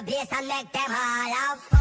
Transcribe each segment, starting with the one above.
the bass and make them all out.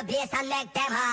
the bass and make them hot.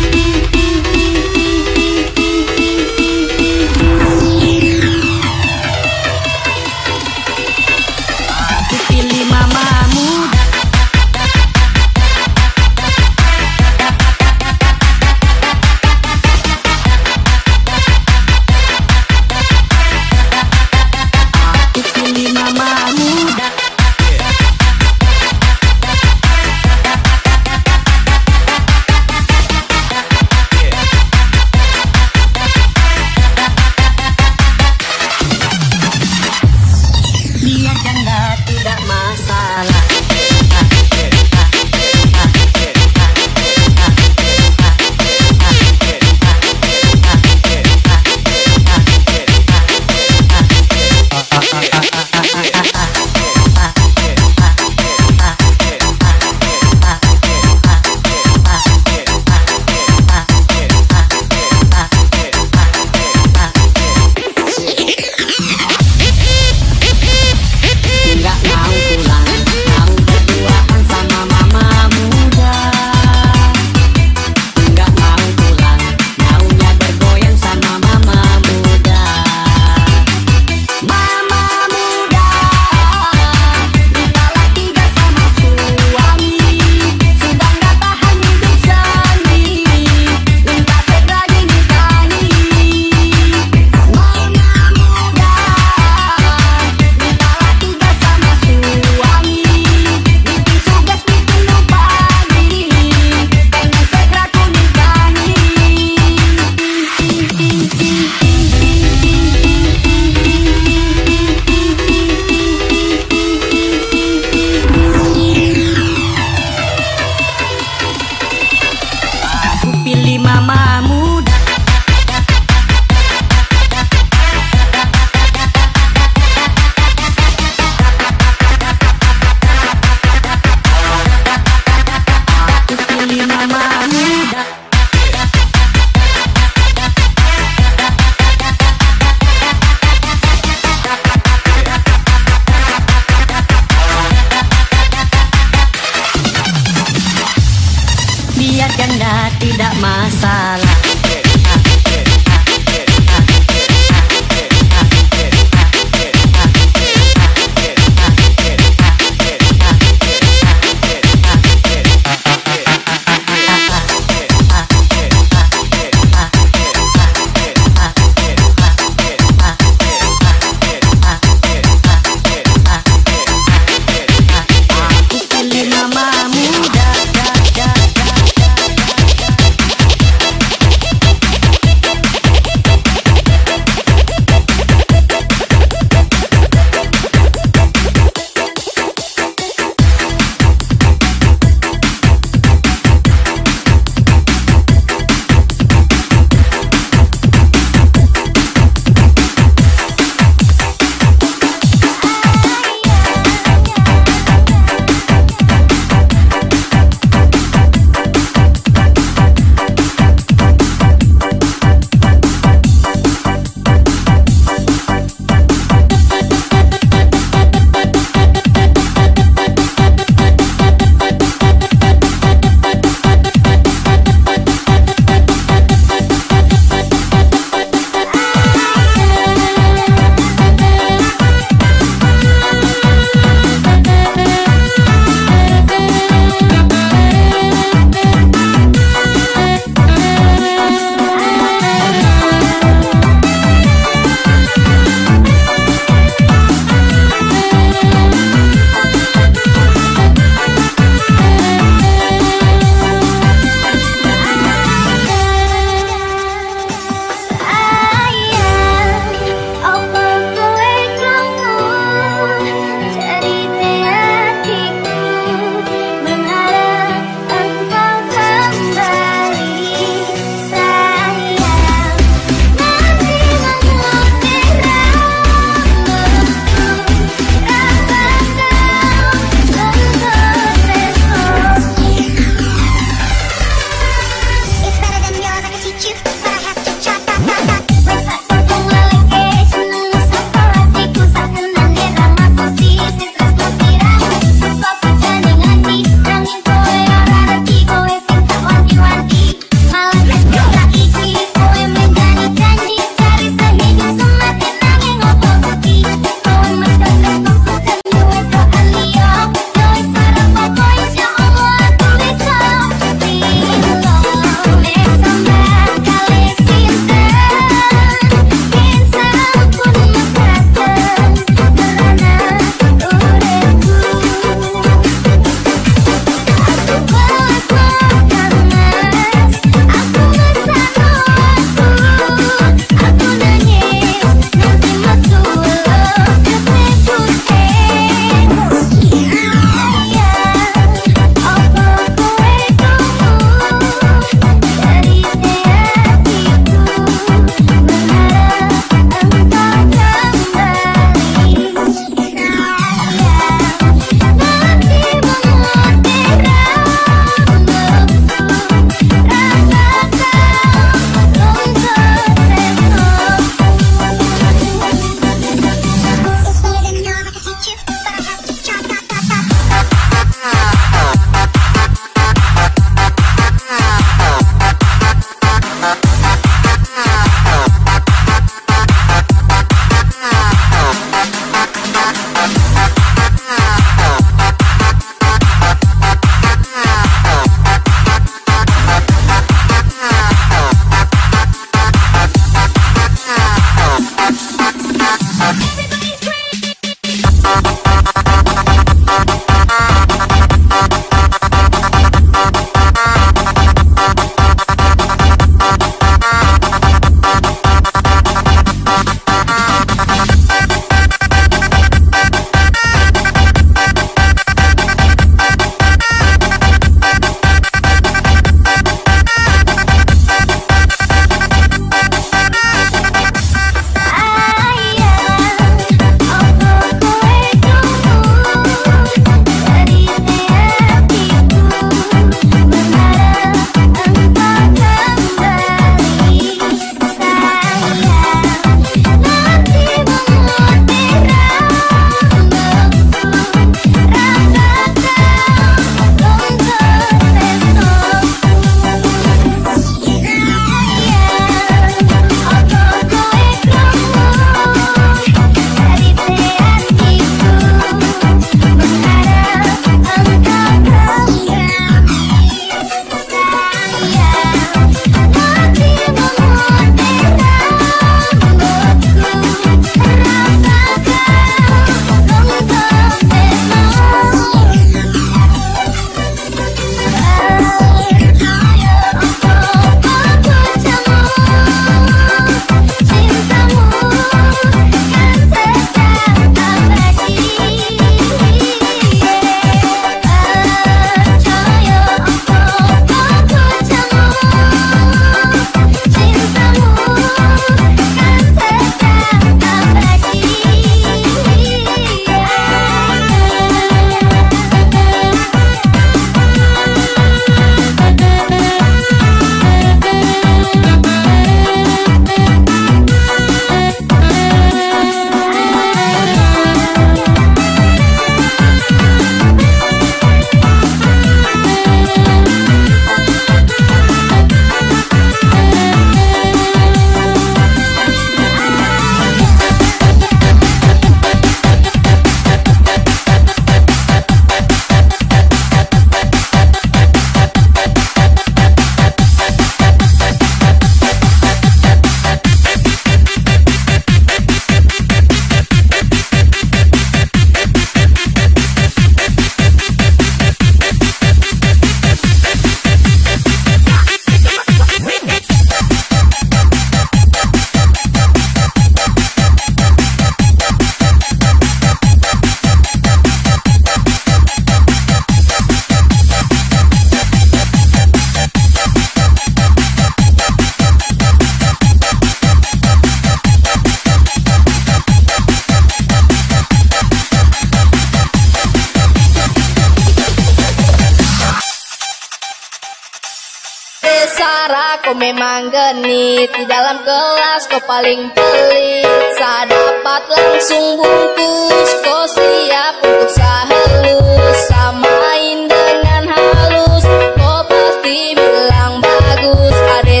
Kau memang genit Di dalam kelas kau paling pelit. Saat dapat langsung bungkus Kau siap untuk sahelus Samain dengan halus Kau pasti bilang bagus. Ade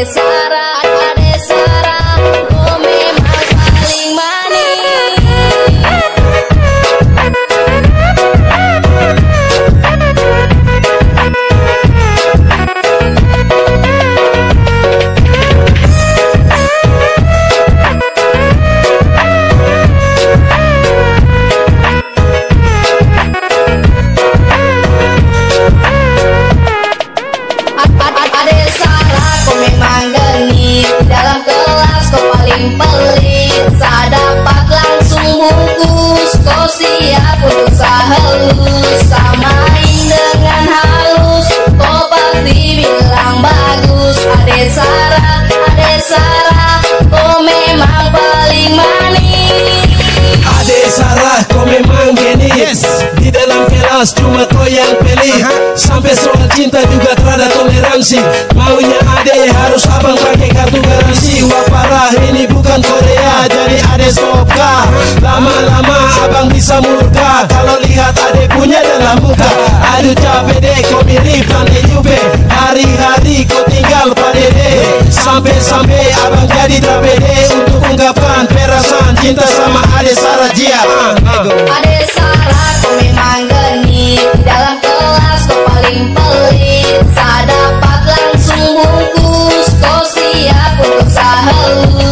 paling manis Ade Sarah kau memang geni Di dalam kelas cuma kau yang pelit Sampai soal cinta juga terada toleransi. Maunya ade harus abang pakai kartu garansi. Wah parah ini bukan Korea. Jadi ade stop kah Lama-lama abang bisa murka. Kalau lihat ade punya dalam muka. Aduh capek deh kau mirip Tante Jupe Hari-hari kau tinggal pada deh. Sampai-sampai abang jadi trapede Untuk ungkapkan perasaan cinta sama ade Sarah Jia Ade Sarah kau memang Di dalam kelas kau paling pelit. Saat dapat langsung bungkus. Kau siap untuk sahelus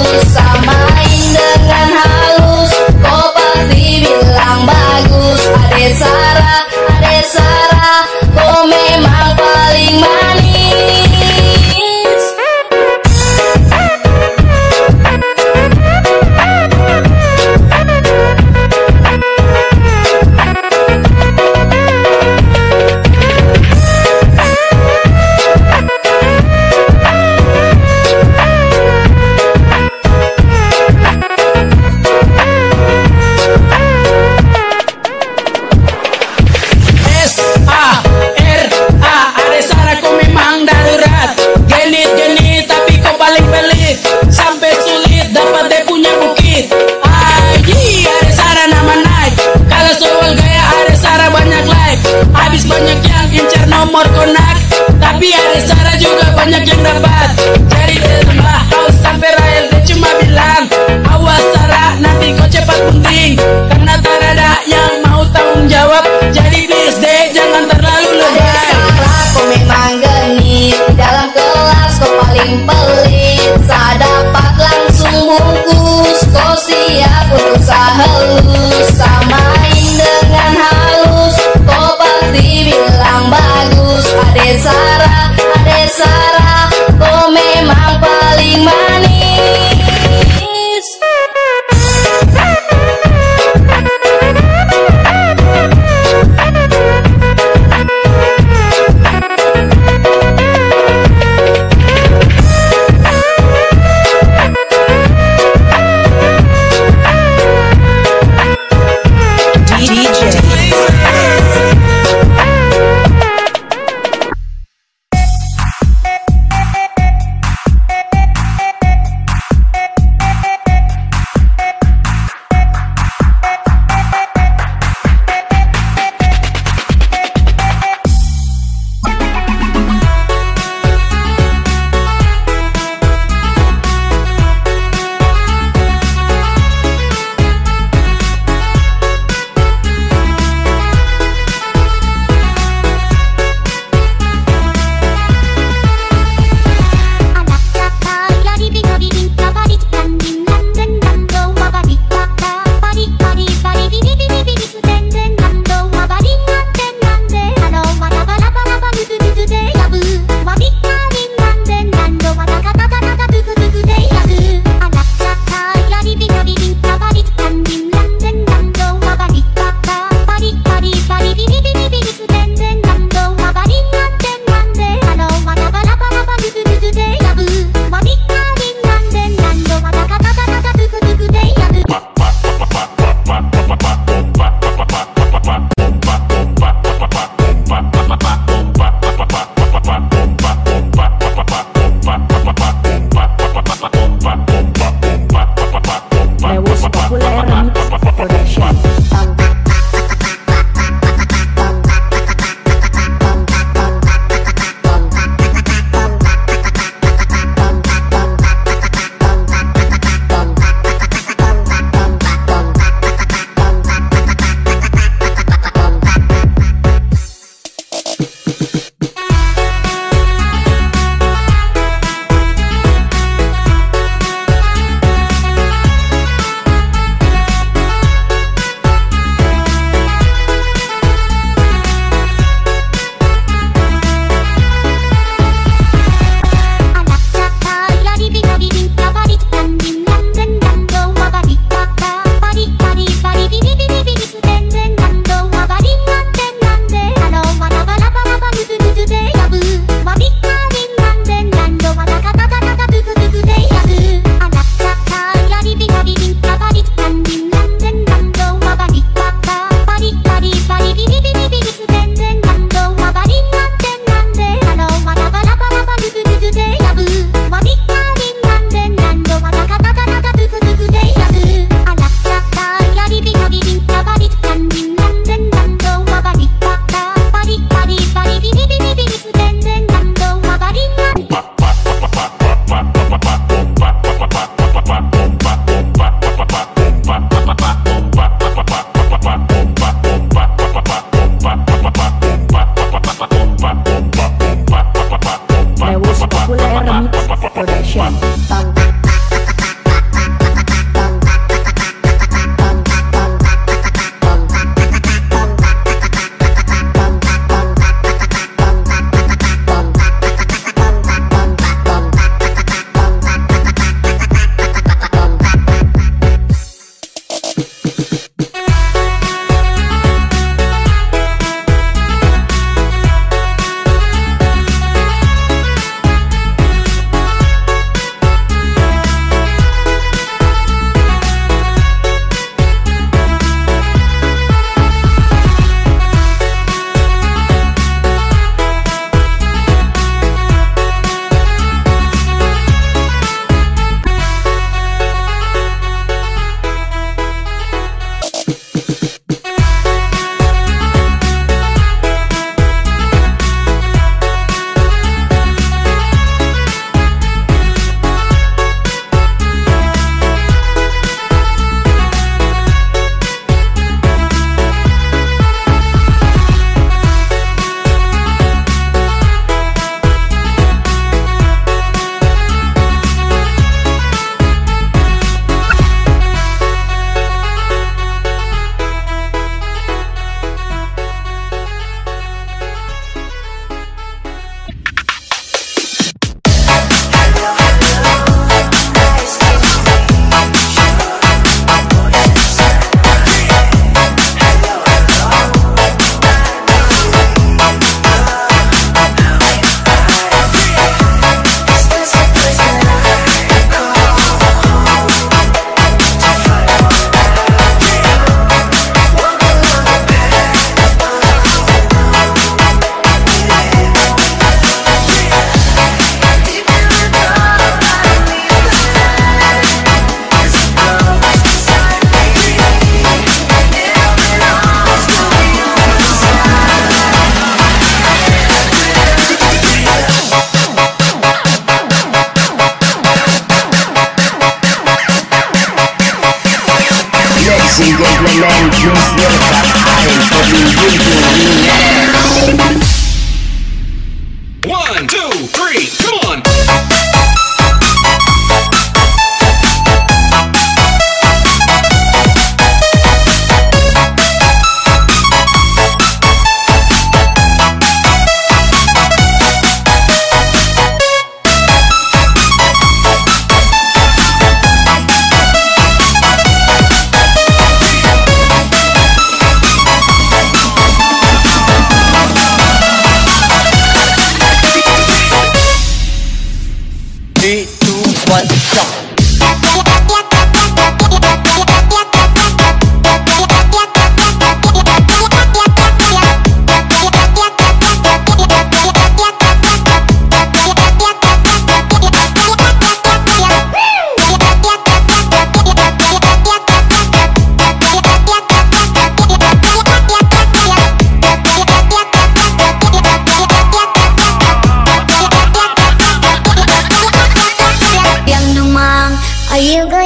you go.